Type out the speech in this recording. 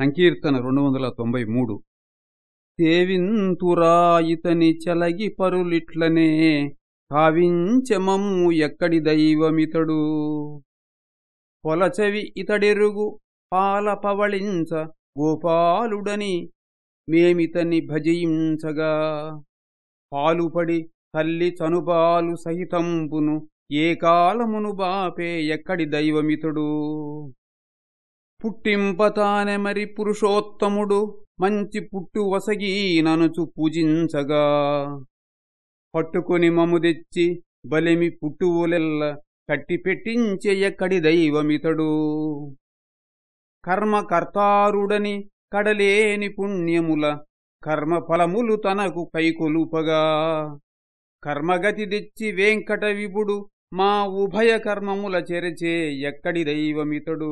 సంకీర్తన రెండు వందల తొంభై మూడు. సేవింతురా ఇతని చలగి పరులిట్లనే కావించమమ్ము ఎక్కడి దైవమితడు? పొలచవి ఇతడెరుగు పాల పవళించ గోపాలుడని మేమితని భజయించగా పాలుపడి తల్లి చనుబాలు సహితంబును ఏ కాలమును బాపే ఎక్కడి దైవమితుడు? పుట్టింపతానె మరి పురుషోత్తముడు మంచి పుట్టు వసగీననుచు పూజించగా. పట్టుకుని మము తెచ్చి బలిమి పుట్టువులెల్ల కట్టిపెట్టించే ఎక్కడి దైవమితడు. కర్మకర్తారుడని కడలేని పుణ్యముల కర్మ ఫలములు తనకు కైకొలుపగా. కర్మగతి తెచ్చి వెంకట విభుడు మా ఉభయ కర్మముల చెరచే ఎక్కడి దైవమితడు.